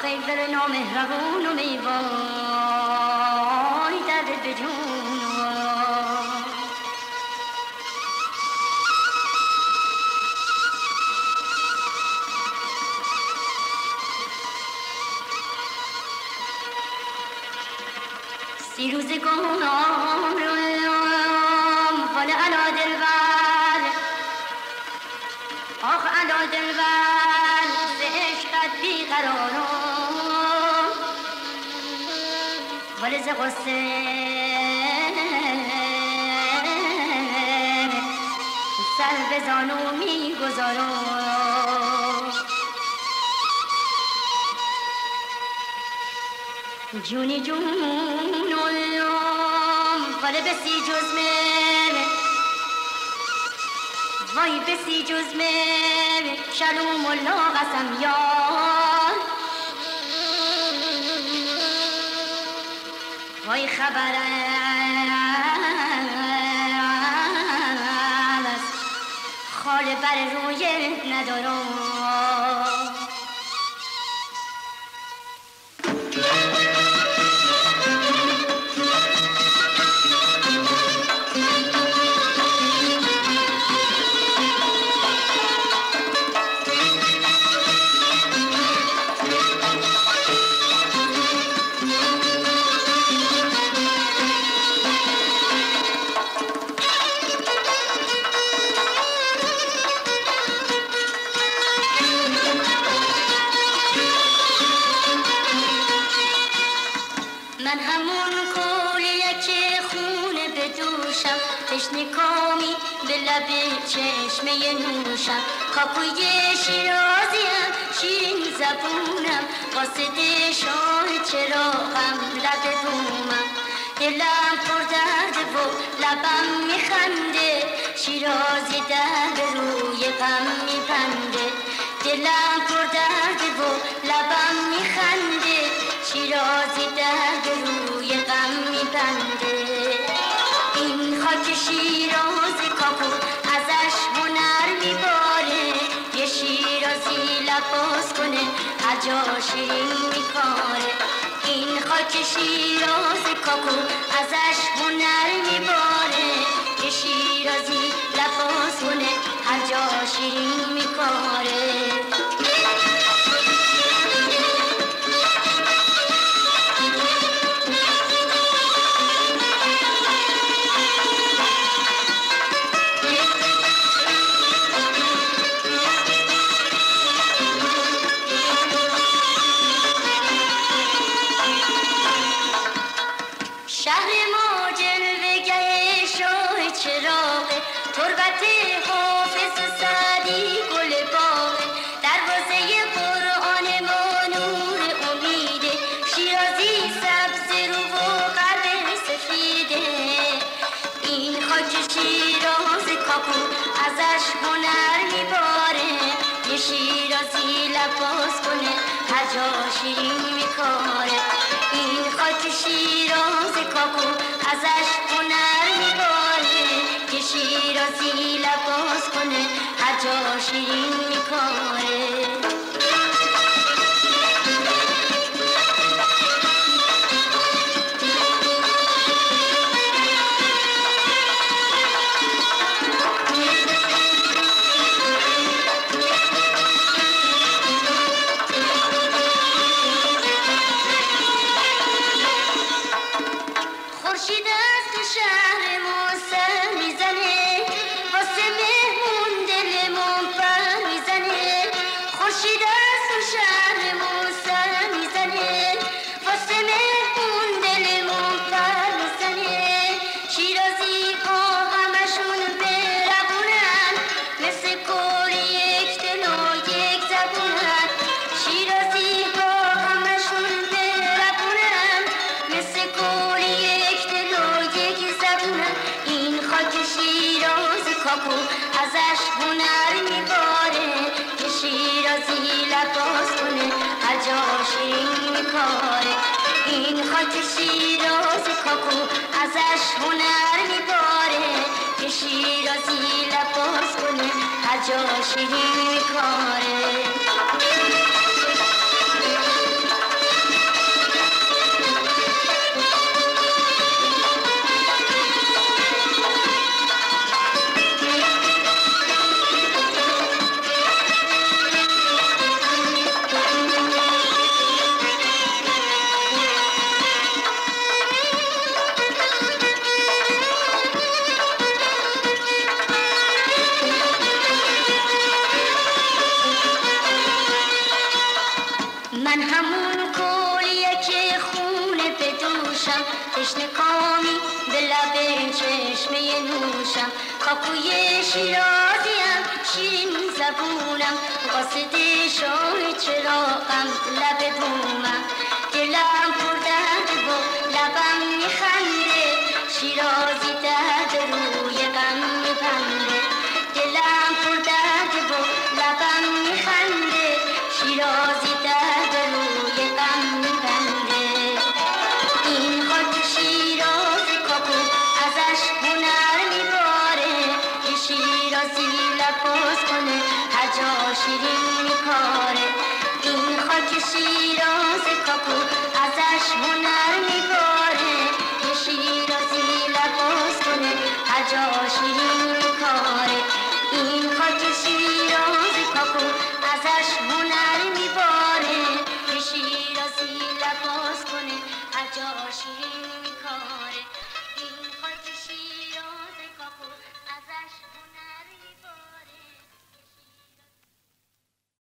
آخه دل نامهربون و میوای درد به جون. سی روزگان فال علا دلبر. آخ علا دلبر. ز غصه. سر به زانو می‌گذارم. جونی جونم ولی بسی جز من. وای بسی جز من. شلوم و لاغسم یار وای خبر خال بر روی ندارم. به دوشم تشنه کامی به لب چشمه نوشم. کاکوی شیرازیم شیرین زبونم. قاصد شاه چراغم لب بومم دلم پر درد و لبم میخنده. شیرازی در روی غم میبنده دلم پر درد و لبم میخنده. شیرازی در روی غم میبنده خاک شیراز کاکو ازش هنر میباره. یه شیرازی لباس کنه هجا شیرین میکاره. این خاک شیراز کاکو ازش هنر میباره. یه شیرازی لباس کنه هجا شیرین میکاره. شیرازی لباس کنه هجا شیرین میکاره. این خاک شیرازی لباس کنه هجا شیرین میکاره. چشمه نوشم. کاکوی شیرازیم شیرین زبونم. قاصد شاه چراغم لب بومم. دلم پر درد لبم میخنده. شیرازی هر جا شیرین میکاره این خاک شیراز کاکو ازش هنر میباره. که شیرازی لپاس کنه هر جا شیرین